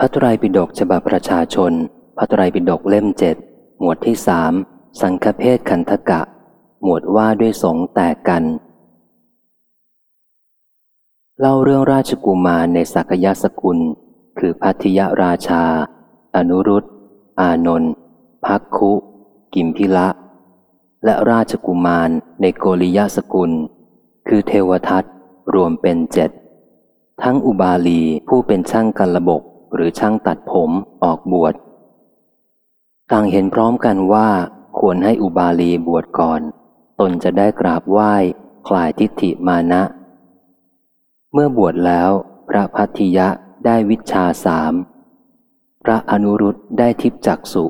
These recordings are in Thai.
พระไตรปิฎกฉบับประชาชน พระไตรปิฎกเล่มเจ็ดหมวดที่สามสังฆเพศขันธกะ หมวดว่าด้วยสงแตกกัน เล่าเรื่องราชกุมารในสักยสกุล คือพัทยราชา อนุรุตอานนท์พักคุ กิมพิละ และราชกุมารในโกริยสกุล คือเทวทัตรวมเป็นเจ็ดทั้งอุบาลีผู้เป็นช่างกันระบก หรือช่างตัดผมออกบวชต่างเห็นพร้อมกันว่าควรให้อุบาลีบวชก่อน ตนจะได้กราบไหว้คลายทิฏฐิมานะ เมื่อบวชแล้ว พระพัทิยะได้วิชาสาม พระอนุรุตได้ทิพจักสุ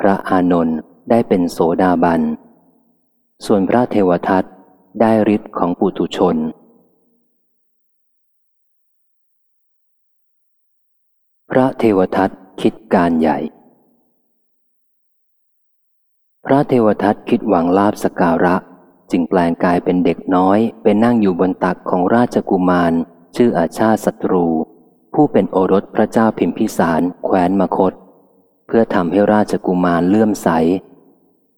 พระอานนท์ได้เป็นโสดาบัน ส่วนพระเทวทัตได้ฤทธิ์ของปุถุชน พระเทวทัตคิดการใหญ่ พระเทวทัตคิดหวังลาบสการะ จึงแปลงกายเป็นเด็กน้อยเป็นนั่งอยู่บนตักของราชกุมาร ชื่ออาชาศัตรู ผู้เป็นโอรสพระเจ้าพิมพิสารแคว้นมคต เพื่อทำให้ราชกุมารเลื่อมใส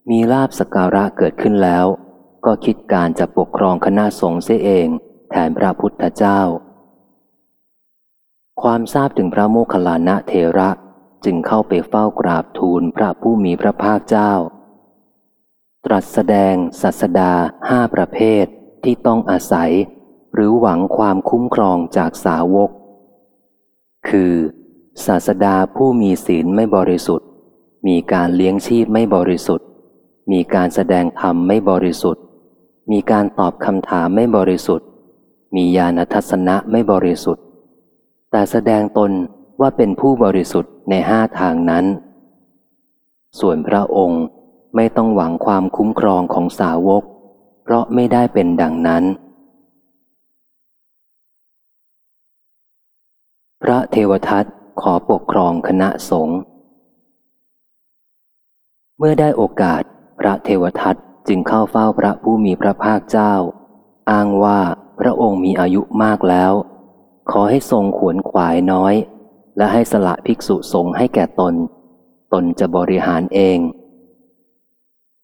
มีลาบสการะเกิดขึ้นแล้ว ก็คิดการจะปกครองคณะสงฆ์เสียเอง แทนพระพุทธเจ้า ความทราบถึงพระโมคคัลลานะเทระจึงเข้าไปเฝ้ากราบทูลพระผู้มีพระภาคเจ้า ตรัสแสดงศาสดาห้าประเภทที่ต้องอาศัย หรือหวังความคุ้มครองจากสาวก คือศาสดาผู้มีศีลไม่บริสุทธิ์ มีการเลี้ยงชีพไม่บริสุทธิ์ มีการแสดงธรรมไม่บริสุทธิ์ มีการตอบคำถามไม่บริสุทธิ์ มีญาณทัศนะไม่บริสุทธิ์ แต่แสดงตนว่าเป็นผู้บริสุทธิ์ในห้าทางนั้น ส่วนพระองค์ไม่ต้องหวังความคุ้มครองของสาวก เพราะไม่ได้เป็นดังนั้น พระเทวทัตขอปกครองคณะสงฆ์เมื่อได้โอกาสพระเทวทัตจึงเข้าเฝ้าพระผู้มีพระภาคเจ้า อ้างว่าพระองค์มีอายุมากแล้ว ขอให้ทรงขวนขวายน้อย และให้สละภิกษุสงฆ์ให้แก่ตน ตนจะบริหารเอง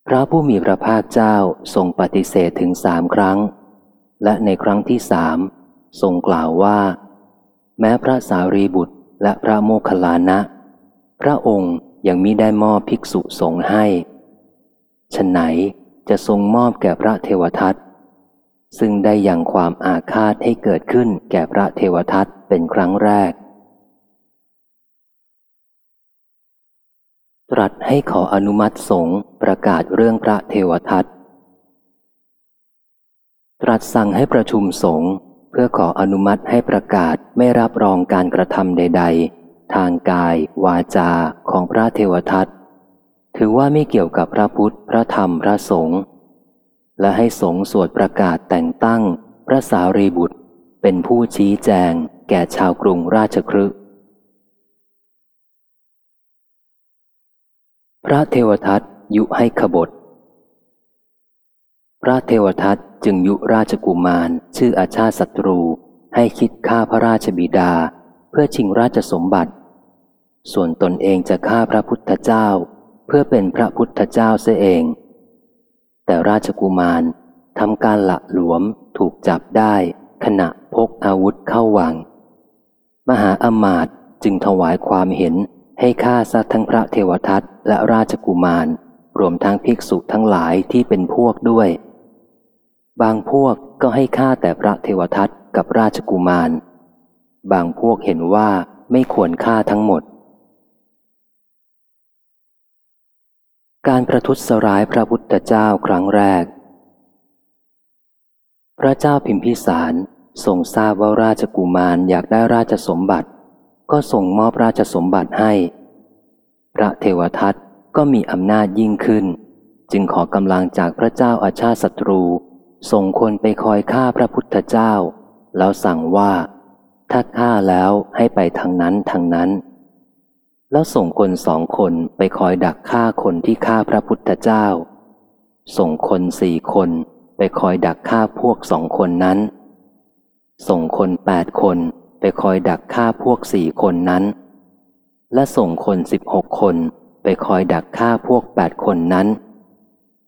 พระผู้มีพระภาคเจ้าทรงปฏิเสธถึงสามครั้ง และในครั้งที่สามทรงกล่าวว่า แม้พระสารีบุตรและพระโมคคัลลานะ พระองค์ยังมิได้มอบภิกษุสงฆ์ให้ฉไหนจะทรงมอบแก่พระเทวทัต ซึ่งได้อย่างความอาฆาตให้เกิดขึ้นแก่พระเทวทัตเป็นครั้งแรก ตรัสให้ขออนุมัติสงฆ์ประกาศเรื่องพระเทวทัตตรัสสั่งให้ประชุมสงฆ์เพื่อขออนุมัติให้ประกาศไม่รับรองการกระทำใด ๆ ทางกาย วาจาของพระเทวทัตถือว่าไม่เกี่ยวกับพระพุทธ พระธรรม พระสงฆ์ และให้สงสวดประกาศแต่งตั้ง พระสารีบุตร เป็นผู้ชี้แจง แก่ชาวกรุงราชครึพระเทวทัตยุให้ขบฏพระเทวทัตจึงยุราชกุมาร ชื่ออาชาศัตรู ให้คิดฆ่าพระราชบิดา เพื่อชิงราชสมบัติ ส่วนตนเองจะฆ่าพระพุทธเจ้า เพื่อเป็นพระพุทธเจ้าเสียเอง แต่ราชกุมารทำการละหลวมถูกจับได้ขณะพกอาวุธเข้าวัง มหาอมาตย์จึงถวายความเห็นให้ฆ่าซะทั้งพระเทวทัตและราชกุมาร รวมทั้งภิกษุทั้งหลายที่เป็นพวกด้วย บางพวกก็ให้ฆ่าแต่พระเทวทัตกับราชกุมาร บางพวกเห็นว่าไม่ควรฆ่าทั้งหมด การประทุษร้ายพระพุทธเจ้าครั้งแรก พระเจ้าพิมพิสารทรงทราบว่าราชกุมารอยากได้ราชสมบัติ ก็ส่งมอบราชสมบัติให้ พระเทวทัตก็มีอำนาจยิ่งขึ้น จึงขอกำลังจากพระเจ้าอาชาติศัตรู ส่งคนไปคอยฆ่าพระพุทธเจ้า แล้วสั่งว่า ถ้าฆ่าแล้วให้ไปทางนั้นทางนั้น แล้วส่งคนสองคนไปคอยดักฆ่าคนที่ฆ่าพระพุทธเจ้า ส่งคนสี่คนไปคอยดักฆ่าพวกสองคนนั้น ส่งคนแปดคนไปคอยดักฆ่าพวกสี่คนนั้น และส่งคนสิบหกคนไปคอยดักฆ่าพวกแปดคนนั้น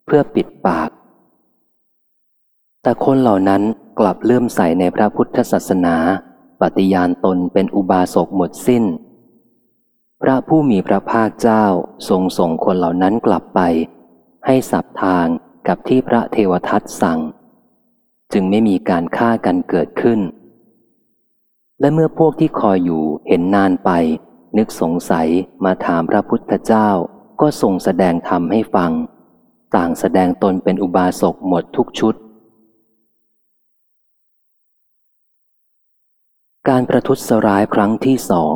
เพื่อปิดปาก แต่คนเหล่านั้นกลับเลื่อมใสในพระพุทธศาสนา ปฏิญาณตนเป็นอุบาสกหมดสิ้น พระผู้มีพระภาคเจ้าทรงส่งคนเหล่านั้นกลับไป ให้สับทางกับที่พระเทวทัตสั่ง จึงไม่มีการฆ่ากันเกิดขึ้น และเมื่อพวกที่คอยอยู่เห็นนานไป นึกสงสัยมาถามพระพุทธเจ้าก็ทรงแสดงธรรมให้ฟัง ต่างแสดงตนเป็นอุบาสกหมดทุกชุด การประทุษร้ายครั้งที่สอง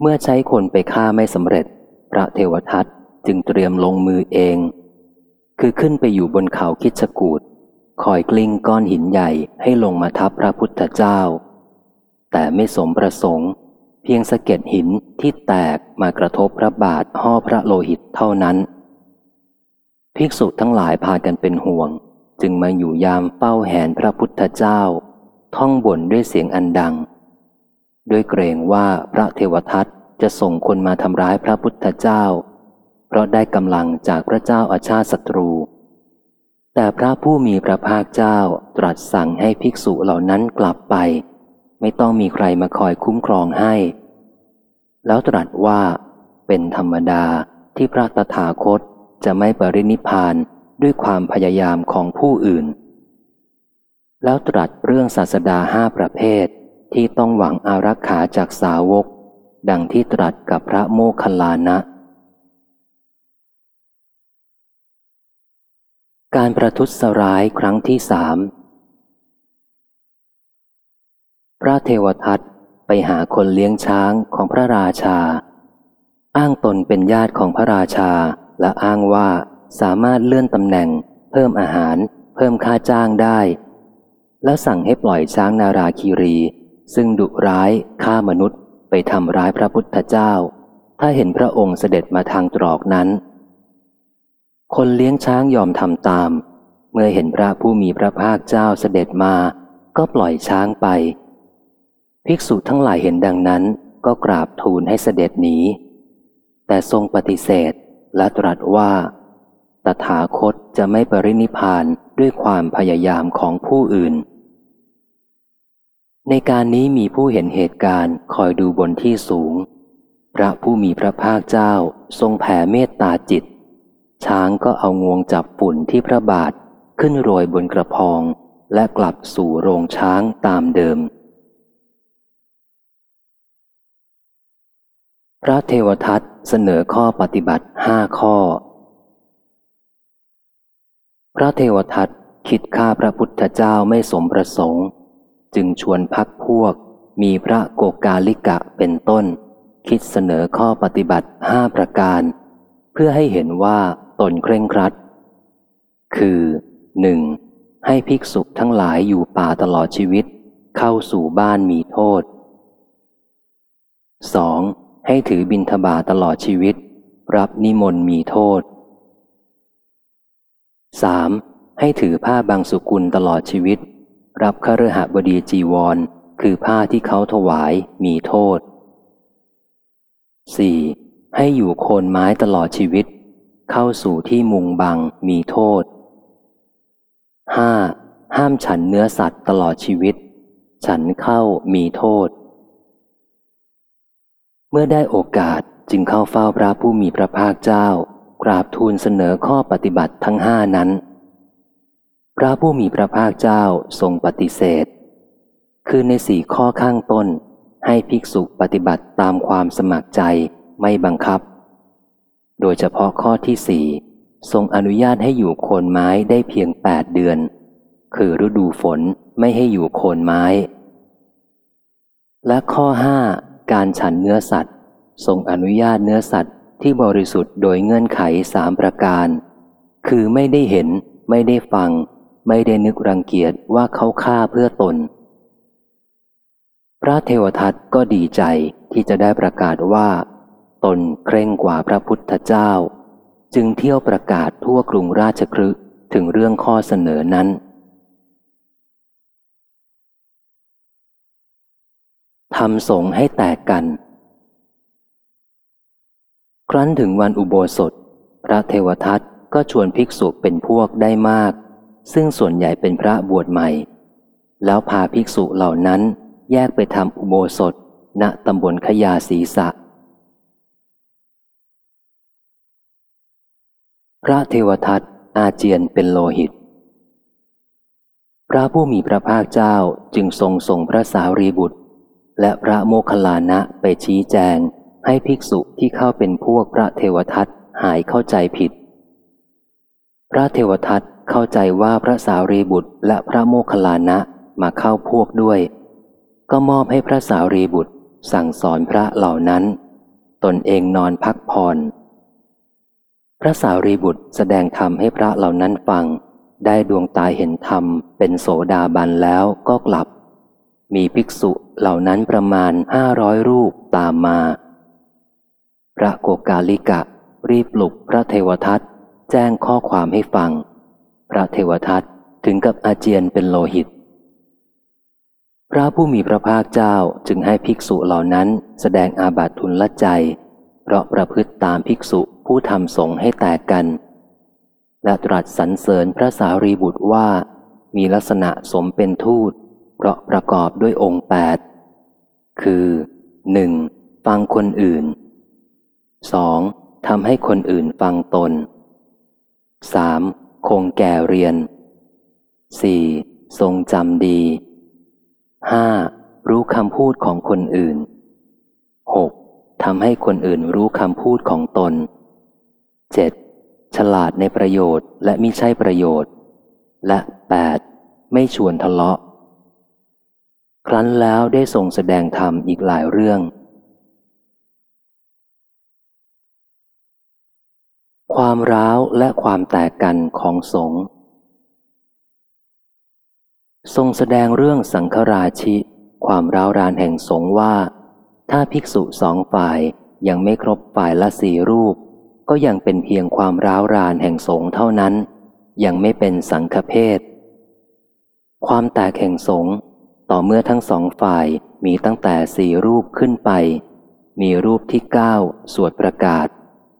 เมื่อใช้คนไปฆ่าไม่สำเร็จ พระเทวทัตจึงเตรียมลงมือเอง คือขึ้นไปอยู่บนเขาคิดชกูดคอยกลิ้งก้อนหินใหญ่ให้ลงมาทับพระพุทธเจ้า แต่ไม่สมประสงค์ เพียงสะเก็ดหินที่แตกมากระทบพระบาทห่อพระโลหิตเท่านั้น ภิกษุทั้งหลายพากันเป็นห่วง จึงมาอยู่ยามเป้าแหนพระพุทธเจ้า ท่องบ่นด้วยเสียงอันดัง ด้วยเกรงว่าพระเทวทัตจะส่งคนมาทำร้ายพระพุทธเจ้า เพราะได้กำลังจากพระเจ้าอาชาติศัตรู แต่พระผู้มีพระภาคเจ้าตรัสสั่งให้ภิกษุเหล่านั้นกลับไป ไม่ต้องมีใครมาคอยคุ้มครองให้ แล้วตรัสว่า เป็นธรรมดาที่พระตถาคตจะไม่ปรินิพานด้วยความพยายามของผู้อื่น แล้วตรัสเรื่องศาสดาห้าประเภท ที่ต้องหวังอารักขาจากสาวก ดังที่ตรัสกับพระโมคคัลลานะ การประทุษร้ายครั้งที่สามพระเทวทัตไปหาคนเลี้ยงช้างของพระราชา อ้างตนเป็นญาติของพระราชาและอ้างว่าสามารถเลื่อนตำแหน่ง เพิ่มอาหาร เพิ่มค่าจ้างได้ แล้วสั่งให้ปล่อยช้างนาราคีรี ซึ่งดุร้ายฆ่ามนุษย์ไปทำร้ายพระพุทธเจ้า ถ้าเห็นพระองค์เสด็จมาทางตรอกนั้น คนเลี้ยงช้างยอมทำตาม เมื่อเห็นพระผู้มีพระภาคเจ้าเสด็จมาก็ปล่อยช้างไป ภิกษุทั้งหลายเห็นดังนั้นก็กราบทูลให้เสด็จหนี แต่ทรงปฏิเสธและตรัสว่า ตถาคตจะไม่ปรินิพานด้วยความพยายามของผู้อื่น ในการนี้มีผู้เห็นเหตุการณ์คอยดูบนที่สูง พระผู้มีพระภาคเจ้าทรงแผ่เมตตาจิต ช้างก็เอางวงจับฝุ่นที่พระบาทขึ้นโรยบนกระพอง และกลับสู่โรงช้างตามเดิม พระเทวทัตเสนอข้อปฏิบัติห้าข้อ พระเทวทัตคิดฆ่าพระพุทธเจ้าไม่สมประสงค์ จึงชวนพักพวก มีพระโกกาลิกะเป็นต้น คิดเสนอข้อปฏิบัติห้าประการ เพื่อให้เห็นว่าตนเคร่งครัด คือหนึ่งให้ภิกษุทั้งหลายอยู่ป่าตลอดชีวิต เข้าสู่บ้านมีโทษ 2. ให้ถือบิณฑบาตตลอดชีวิต รับนิมนต์มีโทษ 3. ให้ถือผ้าบางสุกุลตลอดชีวิต รับคฤหบดีจีวร คือผ้าที่เขาถวายมีโทษ 4. ให้อยู่โคนไม้ตลอดชีวิต เข้าสู่ที่มุงบังมีโทษ 5. ห้ามฉันเนื้อสัตว์ตลอดชีวิต ฉันเข้ามีโทษ เมื่อได้โอกาสจึงเข้าเฝ้าพระผู้มีพระภาคเจ้า กราบทูลเสนอข้อปฏิบัติทั้งห้านั้น พระผู้มีพระภาคเจ้าทรงปฏิเสธ คือในสี่ข้อข้างต้น ให้ภิกษุปฏิบัติตามความสมัครใจไม่บังคับ โดยเฉพาะข้อที่สี่ทรงอนุญาตให้อยู่โคนไม้ได้เพียงแปดเดือน คือฤดูฝนไม่ให้อยู่โคนไม้ และข้อห้าการฉันเนื้อสัตว์ ทรงอนุญาตเนื้อสัตว์ที่บริสุทธิ์โดยเงื่อนไขสามประการ คือไม่ได้เห็น ไม่ได้ฟัง ไม่ได้นึกรังเกียจว่าเขาฆ่าเพื่อตน พระเทวทัตก็ดีใจที่จะได้ประกาศว่า ตนเคร่งกว่าพระพุทธเจ้า จึงเที่ยวประกาศทั่วกรุงราชครึถึงเรื่องข้อเสนอนั้น ทำสงให้แตกกัน ครั้นถึงวันอุโบสถ พระเทวทัตก็ชวนภิกษุเป็นพวกได้มาก ซึ่งส่วนใหญ่เป็นพระบวชใหม่ แล้วพาภิกษุเหล่านั้นแยกไปทำอุโบสถ ณตำบลขยาศีสะ พระเทวทัตอาเจียนเป็นโลหิต พระผู้มีพระภาคเจ้าจึงทรงส่งพระสารีบุตร และพระโมคคัลลานะไปชี้แจง ให้ภิกษุที่เข้าเป็นพวกพระเทวทัตหายเข้าใจผิด พระเทวทัต เข้าใจว่าพระสารีบุตรและพระโมคคัลลานะมาเข้าพวกด้วย ก็มอบให้พระสารีบุตรสั่งสอนพระเหล่านั้น ตนเองนอนพักผ่อนพระสารีบุตรแสดงธรรมให้พระเหล่านั้นฟัง ได้ดวงตาเห็นธรรมเป็นโสดาบันแล้วก็กลับ มีภิกษุเหล่านั้นประมาณห้าร้อยรูปตามมา พระโกกาลิกะรีบปลุกพระเทวทัตแจ้งข้อความให้ฟัง พระเทวทัตถึงกับอาเจียนเป็นโลหิต พระผู้มีพระภาคเจ้าจึงให้ภิกษุเหล่านั้นแสดงอาบัติทุนละใจ เพราะประพฤติตามภิกษุผู้ทำสงฆ์ให้แตกกัน และตรัสสรรเสริญพระสารีบุตรว่า มีลักษณะสมเป็นทูต เพราะประกอบด้วยองค์แปดคือหนึ่งฟังคนอื่นสองทำให้คนอื่นฟังตนสาม คงแก่เรียนสี่ทรงจำดีห้ารู้คำพูดของคนอื่นหกทำให้คนอื่นรู้คำพูดของตน 7. ฉลาดในประโยชน์และมิใช่ประโยชน์ และ 8. ไม่ชวนทะเลาะ ครั้นแล้วได้ทรงแสดงธรรมอีกหลายเรื่อง ความร้าวและความแตกกันของสงฆ์ทรงแสดงเรื่องสังฆราชิ ความร้าวรานแห่งสงฆ์ว่า ถ้าภิกษุสองฝ่ายยังไม่ครบฝ่ายละสี่รูป ก็ยังเป็นเพียงความร้าวรานแห่งสงเท่านั้น ยังไม่เป็นสังฆเพศ ความแตกแห่งสงต่อเมื่อทั้งสองฝ่ายมีตั้งแต่สี่รูปขึ้นไป มีรูปที่เก้าสวดประกาศ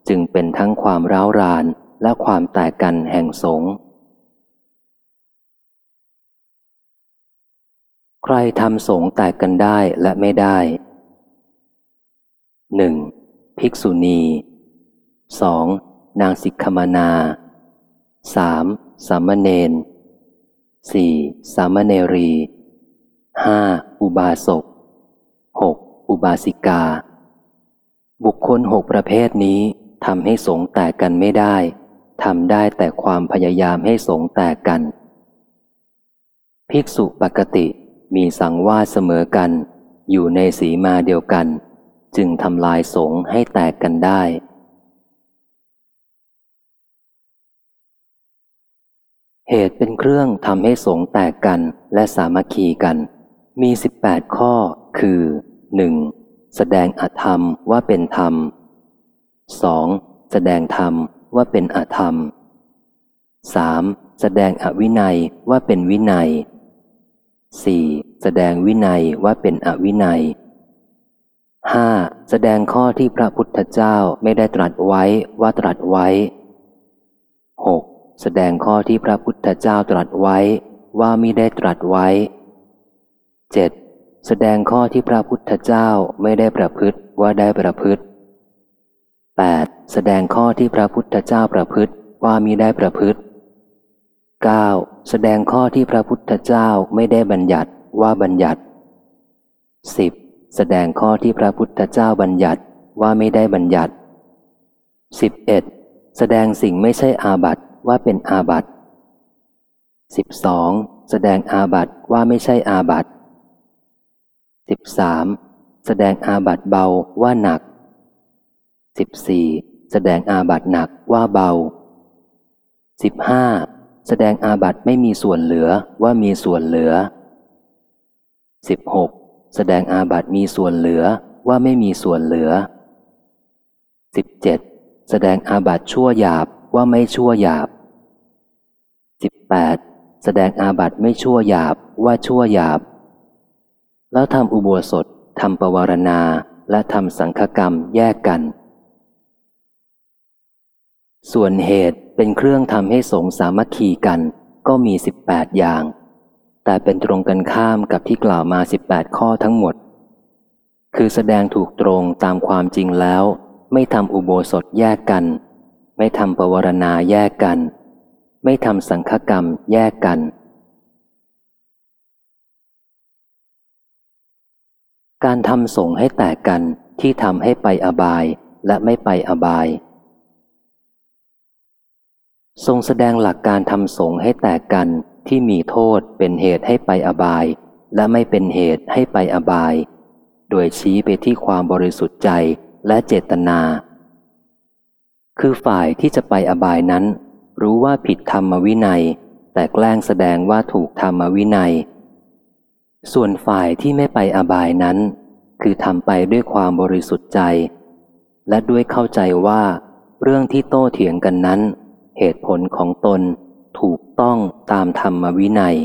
จึงเป็นทั้งความร้าวรานและความแตกกันแห่งสงใครทำสงแตกกันได้และไม่ได้หนึ่งภิกษุณีสองนางสิกขมานาสามสามเณรสี่สามเณรีห้าอุบาสกหกอุบาสิกา บุคคลหกประเภทนี้ ทำให้สงแตกกันไม่ได้ทำได้แต่ความพยายามให้สงแตกกัน ภิกษุปกติมีสังวาสเสมอกัน อยู่ในสีมาเดียวกัน จึงทำลายสงให้แตกกันได้ เหตุเป็นเครื่องทำให้สงแตกกันและสามัคคีกัน มีสิบแปดข้อคือหนึ่งแสดงอธรรมว่าเป็นธรรม สองแสดงธรรมว่าเป็นอธรรมสามแสดงอวินัยว่าเป็นวินัยสี่แสดงวินัยว่าเป็นอวินัยห้าแสดงข้อที่พระพุทธเจ้าไม่ได้ตรัสไว้ว่าตรัสไว้หกแสดงข้อที่พระพุทธเจ้าตรัสไว้ว่ามิได้ตรัสไว้ 7. แสดงข้อที่พระพุทธเจ้าไม่ได้ประพฤติว่าได้ประพฤติ 8. แสดงข้อที่พระพุทธเจ้าประพฤติว่ามิได้ประพฤติ 9. แสดงข้อที่พระพุทธเจ้าไม่ได้บัญญัติว่าบัญญัติ 10. แสดงข้อที่พระพุทธเจ้าบัญญัติว่าไม่ได้บัญญัติ 11. แสดงสิ่งไม่ใช่อาบัติว่าเป็นอาบัติสิบสองแสดงอาบัติว่าไม่ใช่อาบัติสิบสามแสดงอาบัติเบาว่าหนัก สิบสี่แสดงอาบัตหนักว่าเบาสิบห้าแสดงอาบัตไม่มีส่วนเหลือว่ามีส่วนเหลือสิบหกแสดงอาบัตมีส่วนเหลือว่าไม่มีส่วนเหลือสิบเจ็ดแสดงอาบัตชั่วหยาบว่าไม่ชั่วหยาบ 18. แสดงอาบัตไม่ชั่วหยาบว่าชั่วหยาบ แล้วทำอุโบสถทำปวารณาและทำสังฆกรรมแยกกัน ส่วนเหตุเป็นเครื่องทำให้สงสามัคคีกันก็มี 18 อย่าง แต่เป็นตรงกันข้ามกับที่กล่าวมา 18 ข้อทั้งหมด คือแสดงถูกตรงตามความจริงแล้ว ไม่ทำอุโบสถแยกกัน ไม่ทำปวารณาแยกกัน ไม่ทำสังฆกรรมแยกกัน การทำสงให้แตกกันที่ทำให้ไปอบายและไม่ไปอบาย ทรงแสดงหลักการทำสงฆ์ให้แตกกันที่มีโทษเป็นเหตุให้ไปอบาย และไม่เป็นเหตุให้ไปอบาย โดยชี้ไปที่ความบริสุทธิ์ใจและเจตนา คือฝ่ายที่จะไปอบายนั้น รู้ว่าผิดธรรมวินัย แต่แกล้งแสดงว่าถูกธรรมวินัย ส่วนฝ่ายที่ไม่ไปอบายนั้น คือทำไปด้วยความบริสุทธิ์ใจ และด้วยเข้าใจว่า เรื่องที่โต้เถียงกันนั้น เหตุผลของตนถูกต้องตามธรรมวินัย